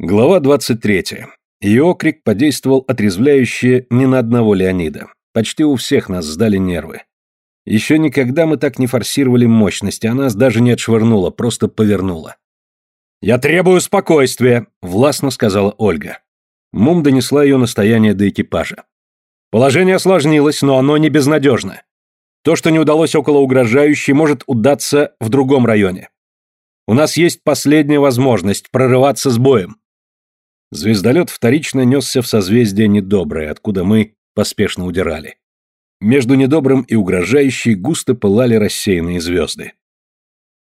Глава 23. Ее окрик подействовал отрезвляюще не на одного Леонида. Почти у всех нас сдали нервы. Еще никогда мы так не форсировали мощность, а нас даже не отшвырнуло, просто повернуло. «Я требую спокойствия», — властно сказала Ольга. Мум донесла ее настояние до экипажа. «Положение осложнилось, но оно не безнадежно. То, что не удалось около угрожающей, может удаться в другом районе. У нас есть последняя возможность прорываться с боем. Звездолет вторично несся в созвездие недоброе, откуда мы поспешно удирали. Между недобрым и угрожающей густо пылали рассеянные звезды.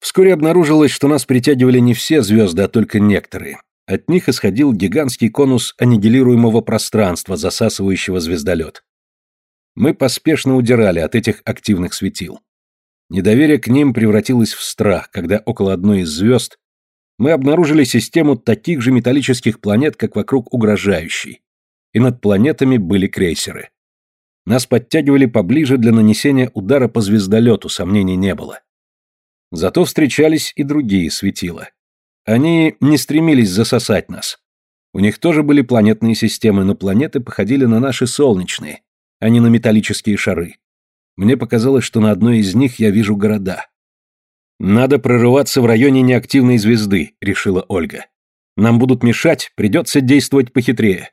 Вскоре обнаружилось, что нас притягивали не все звезды, а только некоторые. От них исходил гигантский конус аннигилируемого пространства, засасывающего звездолет. Мы поспешно удирали от этих активных светил. Недоверие к ним превратилось в страх, когда около одной из звезд мы обнаружили систему таких же металлических планет, как вокруг угрожающей, и над планетами были крейсеры. Нас подтягивали поближе для нанесения удара по звездолету, сомнений не было. Зато встречались и другие светила. Они не стремились засосать нас. У них тоже были планетные системы, но планеты походили на наши солнечные, а не на металлические шары. Мне показалось, что на одной из них я вижу города. «Надо прорываться в районе неактивной звезды», — решила Ольга. «Нам будут мешать, придется действовать похитрее».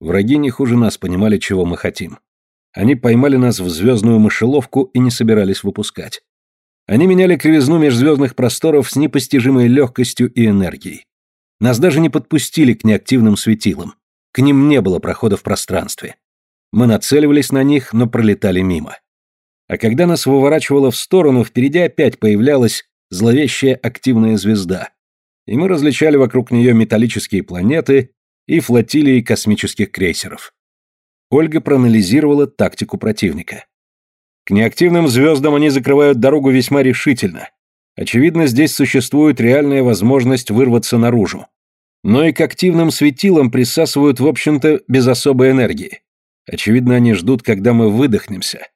Враги не хуже нас понимали, чего мы хотим. Они поймали нас в звездную мышеловку и не собирались выпускать. Они меняли кривизну межзвездных просторов с непостижимой легкостью и энергией. Нас даже не подпустили к неактивным светилам. К ним не было прохода в пространстве. Мы нацеливались на них, но пролетали мимо. А когда нас выворачивало в сторону, впереди опять появлялась зловещая активная звезда. И мы различали вокруг нее металлические планеты и флотилии космических крейсеров. Ольга проанализировала тактику противника. К неактивным звездам они закрывают дорогу весьма решительно. Очевидно, здесь существует реальная возможность вырваться наружу. Но и к активным светилам присасывают, в общем-то, без особой энергии. Очевидно, они ждут, когда мы выдохнемся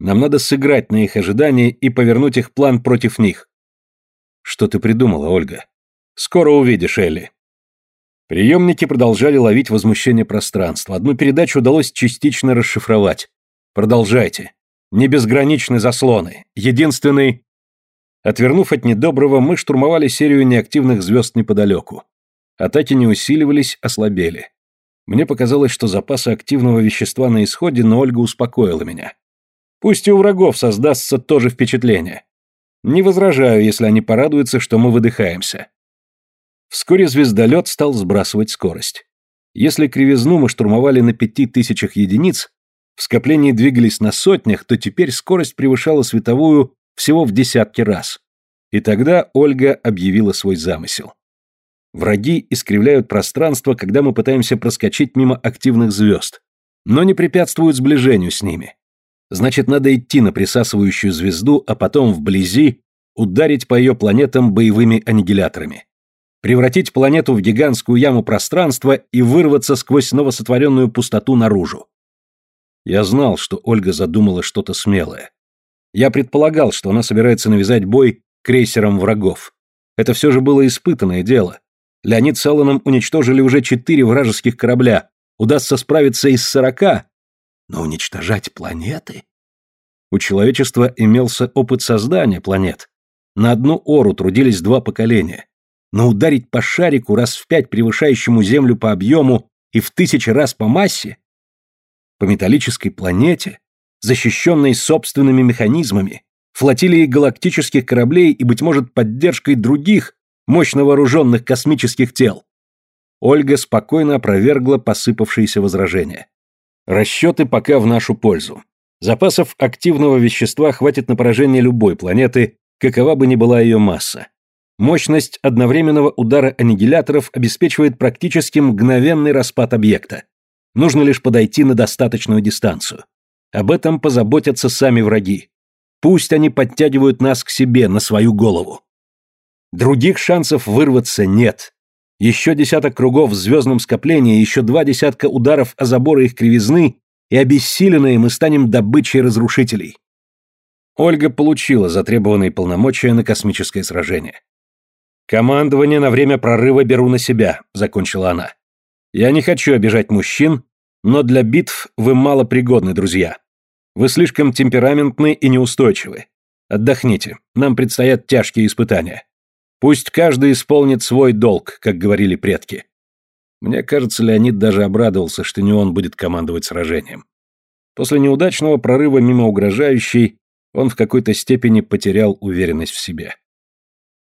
нам надо сыграть на их ожидания и повернуть их план против них. Что ты придумала, Ольга? Скоро увидишь, Элли. Приемники продолжали ловить возмущение пространства. Одну передачу удалось частично расшифровать. Продолжайте. Не безграничны заслоны. Единственный... Отвернув от недоброго, мы штурмовали серию неактивных звезд неподалеку. Атаки не усиливались, ослабели. Мне показалось, что запасы активного вещества на исходе, но Ольга успокоила меня. Пусть и у врагов создастся то же впечатление. Не возражаю, если они порадуются, что мы выдыхаемся. Вскоре звездолет стал сбрасывать скорость. Если кривизну мы штурмовали на пяти тысячах единиц, в скоплении двигались на сотнях, то теперь скорость превышала световую всего в десятки раз. И тогда Ольга объявила свой замысел. Враги искривляют пространство, когда мы пытаемся проскочить мимо активных звезд, но не препятствуют сближению с ними. Значит, надо идти на присасывающую звезду, а потом вблизи ударить по ее планетам боевыми аннигиляторами. Превратить планету в гигантскую яму пространства и вырваться сквозь новосотворенную пустоту наружу. Я знал, что Ольга задумала что-то смелое. Я предполагал, что она собирается навязать бой крейсерам врагов. Это все же было испытанное дело. Леонид с Алланом уничтожили уже четыре вражеских корабля. Удастся справиться и с сорока, но уничтожать планеты? У человечества имелся опыт создания планет. На одну ору трудились два поколения. Но ударить по шарику раз в пять превышающему Землю по объему и в тысячи раз по массе? По металлической планете, защищенной собственными механизмами, флотилией галактических кораблей и, быть может, поддержкой других мощно вооруженных космических тел. Ольга спокойно опровергла посыпавшиеся возражения. Расчеты пока в нашу пользу. Запасов активного вещества хватит на поражение любой планеты, какова бы ни была ее масса. Мощность одновременного удара аннигиляторов обеспечивает практически мгновенный распад объекта. Нужно лишь подойти на достаточную дистанцию. Об этом позаботятся сами враги. Пусть они подтягивают нас к себе на свою голову. Других шансов вырваться нет. Еще десяток кругов в звездном скоплении, еще два десятка ударов о заборы их кривизны, и обессиленные мы станем добычей разрушителей. Ольга получила затребованные полномочия на космическое сражение. «Командование на время прорыва беру на себя», — закончила она. «Я не хочу обижать мужчин, но для битв вы мало пригодны, друзья. Вы слишком темпераментны и неустойчивы. Отдохните, нам предстоят тяжкие испытания. Пусть каждый исполнит свой долг, как говорили предки». Мне кажется, Леонид даже обрадовался, что не он будет командовать сражением. После неудачного прорыва мимо угрожающей он в какой-то степени потерял уверенность в себе.